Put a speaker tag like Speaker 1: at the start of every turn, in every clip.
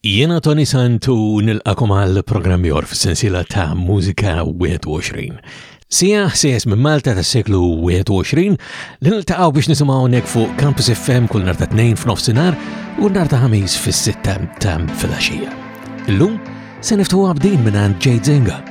Speaker 1: Jiena Toni Sant u nilqakom għal programm jor fis-sensiela ta' Mużika 21. Sija ħsies minn Malta tas-seklu 21 li niltaqgħu biex nisimgħu hawnhekk fuq Campus FM kull nhar ta' tnejn f'nofsinhar u nhar ta' ħamis fis-sitta ta' filgħaxija. Illum se niftuħu għabdin minn għand Jade Zenga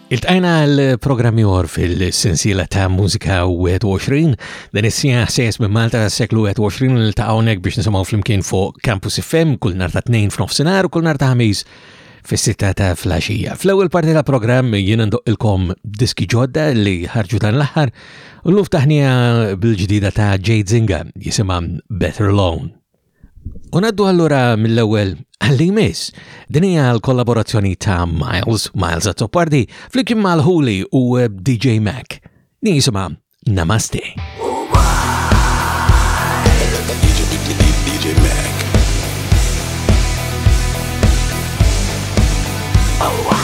Speaker 1: Iltqajna għal programm ieħor fil-sensiela ta' Mużika 21. Dan is-sija ħsejjes minn Malta tas-seklu 21 li ta' hawnhekk biex nisimgħu flimkien fuq Campus FM kull nhar ta' tnejn f'nofsinhar u kull nhar ta' ħamis fis-sitta ta' flaxija. Fl-ewwel parti ta' programm jiena ndoqqilkom diski ġodda li ħarġu dan l-aħħar u l-luf taħnija bil-ġdida ta' Jade Zinga jisimha Better Alone. U naddu allura mill-ewwel għalli jmiss. Din hija l-kollaborazzjoni ta' Miles, Miles Azzopardi, flimkien mal-Huli u DJ Mac. Din jisimha Namaste.
Speaker 2: DJ Mac. Oh,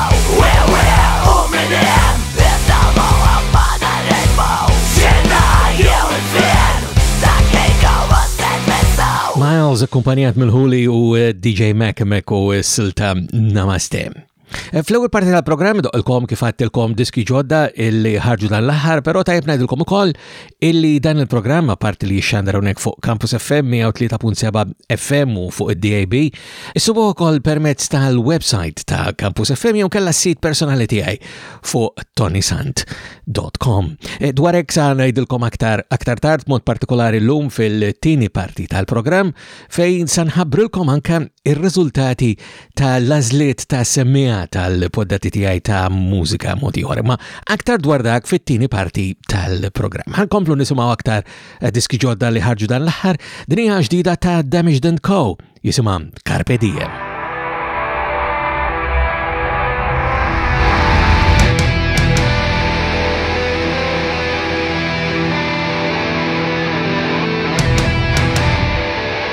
Speaker 1: Miles akkumpanjat mill-Huli u eh, DJ Mac Mac u eh, Silta Namaste. Eh, fl-ewwel parti tal-programm doqilkom kif għattilkom diski ġodda illi ħarġu dan l-aħħar, però tajjeb ngħidilkom ukoll illi dan il-programm apparti li jixxandar hawnhekk fuq Campus FM 103.7 FM u fuq id-DAB, isubu wkoll permezz tal-website ta' Campus FM jew kella s-sit personali tiegħi fuq tonisant.com. E, dwar hekk sa ngħidilkom aktar aktar tard mod partikolari llum fil-tieni parti tal-programm fejn sa nħabbrilkom anke ir-riżultati ta' lażliet ta' semmiegħa tal-poddati tiegħi ta' mużika mod ieħor, ma aktar dwar dak fit-tieni parti tal-programm. Ħankomplu nisimgħu aktar eh, diski ġodda li ħarġu dan l-aħħar, din hija ġdida ta' Damaged Co. jisimha Carpe Diem.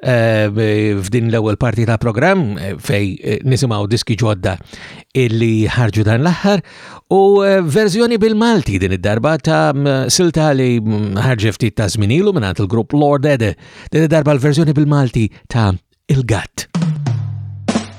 Speaker 3: Eh, f'din l-ewwel parti ta' programm eh, fej eh, nisimgħu diski ġodda illi ħarġu dan l-aħħar u verżjoni bil-Malti din id-darba ta' mm, silta li mm, ħarġu ftit ta' żminilu minn il-grupp Lord Ede. Din id-darba l-verżjoni bil-Malti ta' Il-Gatt.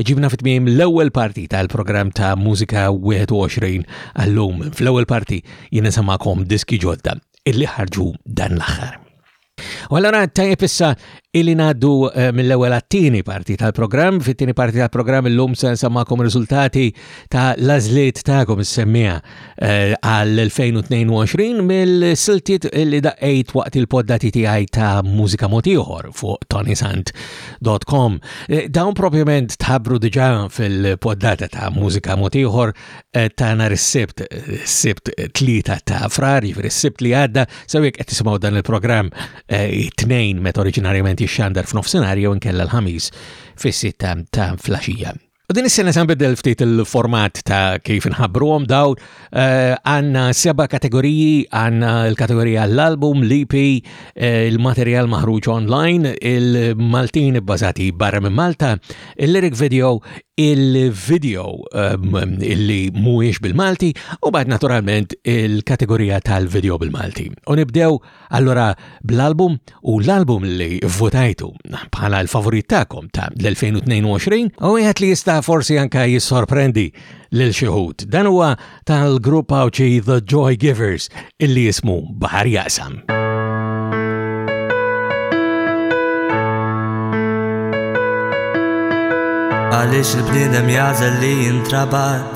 Speaker 1: Ġibna fit-tmiem l-ewwel parti tal-programm ta' Mużika 21 għallum. Fl-ewwel parti jien nisamakom diski ġodda illi ħarġu dan l-aħħar. U allora tajjeb issa illi ngħaddu eh, mill-ewwel għat-tieni parti tal-programm, fit-tieni parti tal-programm illum se nsamakom riżultati ta' lażliet tagħkom is-semmija Eh, għal-2022 mill-siltiet li daqqejt waqt il-poddati tiegħi ta' mużika motiħor fuq tonisant.com. Eh, dawn propjament tħabru diġa fil-poddata ta' mużika motiħor eh, ta' nar is-sibt, sibt tlita ta' frar, jifri jiġifieri s-sibt li għadda, sewik qed tisimgħu dan il-programm it-tnejn meta oriġinarjament jixxandar f'nofsinhar jew inkella l-ħamis fis-sitta ta' flaxija. U din is-sena se nbiddel ftit il-format ta' kif nħabbruhom dawn. Eh, għandna seba' kategoriji, għandna l-kategorija l-album, l-EP, eh, il-materjal maħruġ online, il-Maltin bbażati barra minn Malta, il-lyric video, il-video eh, illi mhuwiex bil-Malti u bad naturalment il-kategorija tal-video bil-Malti. U nibdew Allura bl-album u l-album li votajtu bħala l-favorit tagħkom ta' l-2022 u wieħed li jista' forsi anka jissorprendi lil xi ħud. Dan huwa tal-grupp Awċi The Joy Givers illi jismu Bahar Jaqsam.
Speaker 4: Għaliex il-bniedem jażel li jintrabat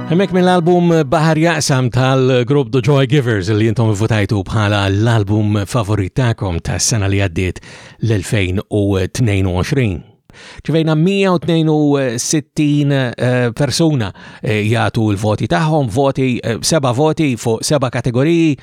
Speaker 1: Hemmek mill-album Bahar Jaqsam tal-grupp The Joy Givers li jintom votajtu bħala l-album favorit ta'kom ta' sena li għaddiet l-2022. Ġivejna 162 eh, persuna eh, jgħatu l-voti tagħhom, voti eh, seba voti fuq seba kategoriji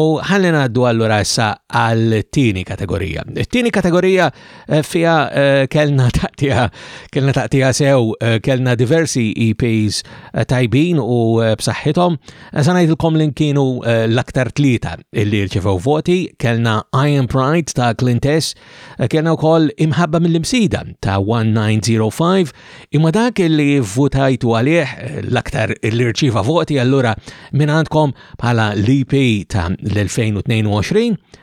Speaker 1: u ħallina għaddu allura issa għal-tieni kategorija. Tieni kategorija Eh, fija eh, kellna taqtija, kellna taqtija sew, eh, kellna diversi EPs tajbin u b'saħħithom. Sanajdilkom li kienu l-aktar tlieta illi rċevew voti, kellna I Am Pride ta' Clintess, kellna wkoll imħabba mill-imsida ta' 1905, imma dak illi votajtu għalih l-aktar illi rċiva voti allura minn għandkom bħala l-EP ta' l-2022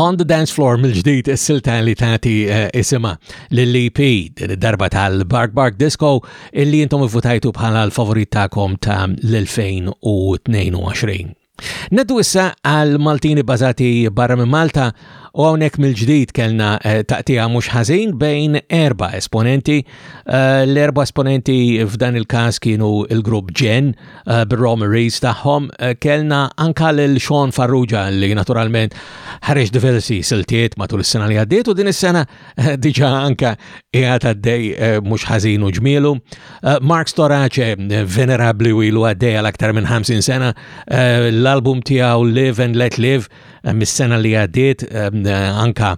Speaker 1: On the Dance Floor
Speaker 5: mill-ġdid is-silta li tagħti eh, isima lill-EP din id-darba tal-Bark Bark Disco illi intom votajtu bħala l-favorit tagħkom ta' l-2022. Naddu issa għal Maltini bazati barra minn Malta u għawnek mill-ġdid kellna eh, taqtija mhux ħażin bejn erba esponenti. Eh, l-erba esponenti f'dan il-każ kienu il-grupp Gen eh, bir-Romaries tagħhom kellna anka lil Sean Farrugia li naturalment ħareġ diversi siltiet matul is-sena li għaddiet u din is-sena diġa anka iħat għaddej eh, mux ħazin u ġmielu. Eh, Mark Storace, eh, venerabli u ilu għaddej għal aktar minn 50 sena, l-album tijaw Live and Let Live, mis-sena li għaddiet anka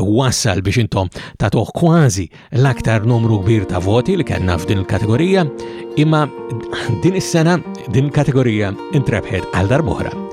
Speaker 5: wassal biex intom tatuħ kważi l-aktar numru kbir ta' voti li kellna f'din il-kategorija, imma din is-sena din kategorija intrebħed għal darbohra.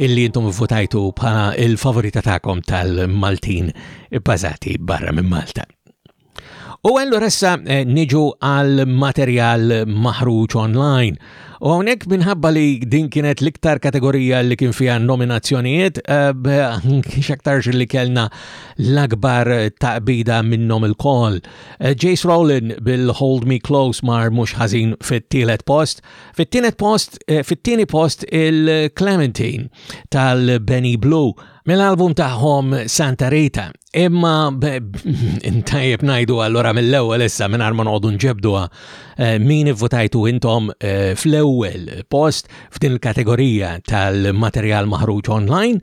Speaker 5: illi intom votajtu bħala il-favorita tagħkom tal-Maltin bbażati barra minn Malta. U għallu ressa eh, niġu għal materjal maħruġ online. U għonek minħabba li din kienet liktar kategorija li kien fija nominazzjonijiet, eh, xaktarx li kellna l-akbar taqbida minnom il-kol. Eh, Jace Rowland bil-Hold Me Close mar mux ħazin fit-tielet post, Fit-tienet post, eh, fit-tieni post il-Clementine tal-Benny Blue mill-album tagħhom Santa Rita. Imma tajjeb ngħidu allura mill-ewwel issa minn ma noqogħdu nġebduha eh, min ivvutajtu intom eh, fl-ewwel post f'din il-kategorija tal-materjal maħruġ online.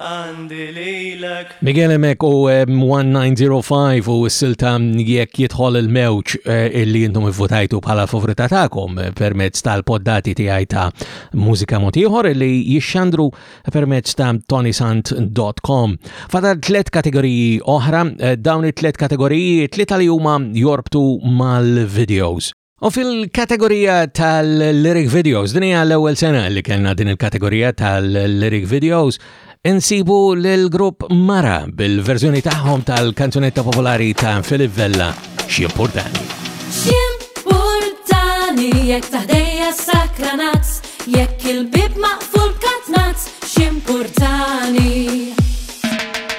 Speaker 4: għandi lilek.
Speaker 1: Miguel Emek u 1905 u s-silta jekk jidħol il-mewġ eh, illi jintum votajtu bħala favorita ta'kom eh, permezz tal-poddati tiegħi ta' mużika motiħor illi jixxandru permezz ta' tonisant.com. Fadal tlet kategoriji oħra, eh, dawn it-tlet kategoriji, tlieta li huma jorbtu mal-videos. U fil-kategorija tal-lyric videos, din hija l-ewwel sena li kellna din il-kategorija tal-lyric videos, insibu l-grupp Mara bil-verżjoni tagħhom tal-kanzunetta popolari ta' Filip Vella x'importani.
Speaker 6: X'importani jekk taħdejja sakra nazz, jekk il-bib maqful katnazz, x'importani.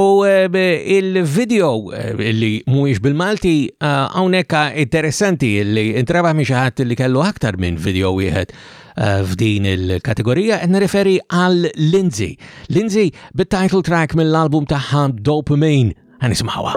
Speaker 7: U eh, il-video eh, li mhuwiex bil-Malti eh, hawnhekk interessanti li intrabaħ minn xi ħadd li kellu aktar minn video wieħed Eh, f'din il-kategorija, qed nirreferi għal Lindsay. Lindsay bit-title track mill-album tagħha Dopamine. Ħanismawha.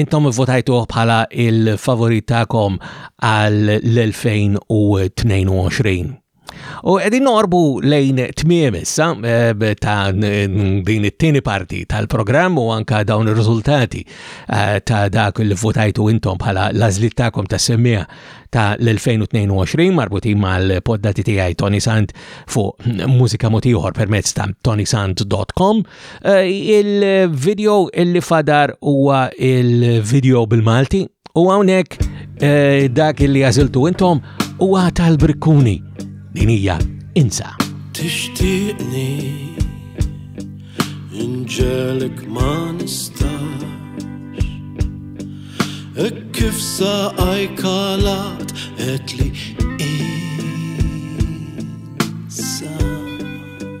Speaker 7: Intom votajtuh bħala il-favorit tagħkom għall-2022. U qegħdin norbu lejn tmiem issa eh, ta' din it-tieni parti tal-programm u anka dawn ir-riżultati eh, ta' dak li votajtu intom bħala l-għażliet tagħkom ta' semmija ta' l-2022 marbutin mal-poddati tiegħi Tony Sant fuq mużika motiħor permezz ta' tonysant.com Eh, il-video illi fadar huwa il-video bil-Malti u hawnhekk
Speaker 8: eh, dak illi għażiltu intom huwa tal-Brikkuni. Din hija insa.
Speaker 9: Tixtieqni inġelek ma nistax e kif sa
Speaker 8: għajkalat etli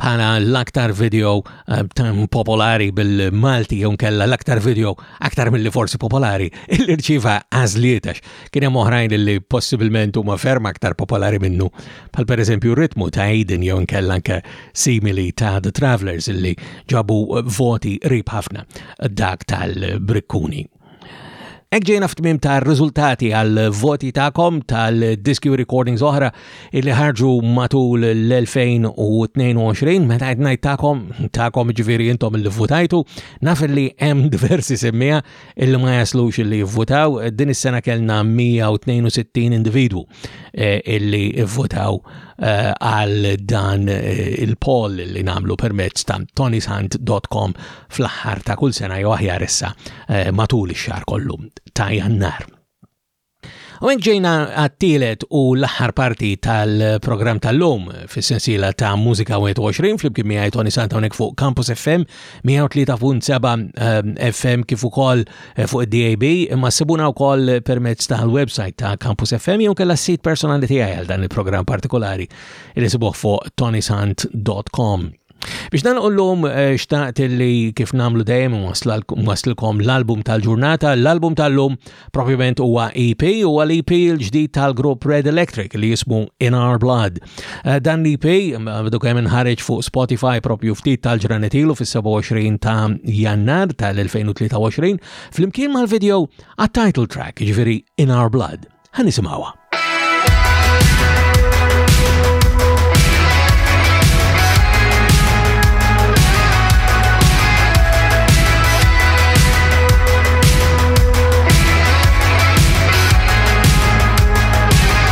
Speaker 8: bħala l-aktar video eh, popolari bil-Malti jew kella l-aktar video aktar mill-li forsi popolari illi rċiva għażlietax. Kien hemm oħrajn li possibilment huma ferm aktar popolari minnu, bħal pereżempju ritmu ta' Aiden jew kella anke simili ta' The Travelers illi ġabu voti rib ħafna dak tal-Brikkuni. Ek ġejna f'tmim ta' riżultati għal voti ta'kom tal-diski u recordings oħra illi ħarġu matul l-2022 meta qed ngħid ta'kom ta'kom ġifieri intom li votajtu naf li hemm diversi semmija illi ma jaslux illi jivvutaw din is-sena kellna 162 individwu eh, illi votaw eh, għal dan eh, il-poll li namlu permezz ta' tonysant.com fl-aħħar ta' kull sena jew aħjar issa matul ix-xar kollu ta' jannar. U ġejna għattilet u l-aħħar parti tal-program tal-lum fis sensila ta' Musika 21 fl-ibkim miħaj Tony Santawnek fuq Campus FM 103.7 FM kif ukoll Eh, fuq id-DAB imma sibuna wkoll permezz tal-website ta' Campus FM jew kella sit personali tiegħi għal dan il-programm partikolari li sibuh fuq tonisant.com.
Speaker 10: Biex dan ullum eh, xtaqt li kif namlu dejjem waslilkom l-album tal-ġurnata, l-album tal-lum propjament huwa EP u għal-EP l-ġdid tal-grupp Red Electric li jismu In Our Blood. Eh, dan li pej, għabdu kemm inħareġ fuq Spotify propju ftit tal-ġranet ilu fis-27 ta' jannar tal-2023, fl-imkien mal-video għat-title track, ġveri In Our Blood. Għanisimawa.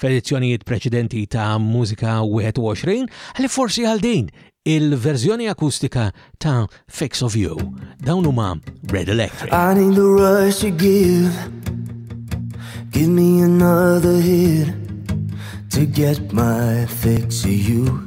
Speaker 10: f'edizzjonijiet preċedenti ta' Mużika 21, ħlief forsi għal din il-verżjoni akustika ta' Fix of You. Dawn huma Red Electric.
Speaker 1: I need the rush you give Give me another hit to get my fix of you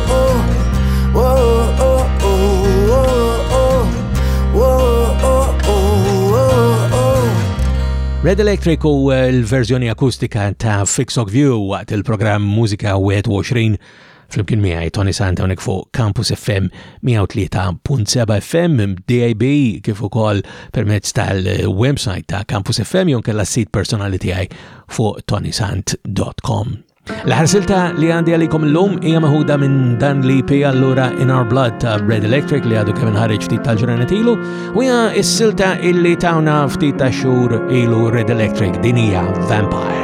Speaker 10: Red Electric u eh, l-verżjoni akustika ta' Fix of View waqt il-programm Musika 21 fl-imkien miħaj Tony Santonik fuq Campus FM 103.7 FM DAB kif ukoll permezz tal-website ta' Campus FM jonkella s-sit personali tiegħi fuq tonysant.com. L-aħħar silta li għandi għalikom l-lum hija meħuda minn dan li pi allura In Our Blood ta' Red Electric li għadu kemm inħareġ ftit tal-ġranet ilu u hija s-silta illi tawna ftit ta' xhur ilu Red Electric din hija Vampire.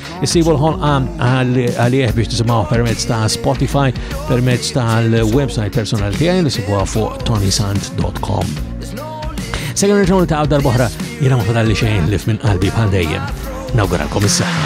Speaker 10: Isibu l-ħolqa għalih biex tisimaw permezz ta' Spotify, permezz tal-website personal tiegħi li sibuha fuq tonisant.com. Segħu nirġgħu ta' għabdar boħra jiena ma fadalli xejn li minn qalbi bħal dejjem. Nawguralkom is-saħħa.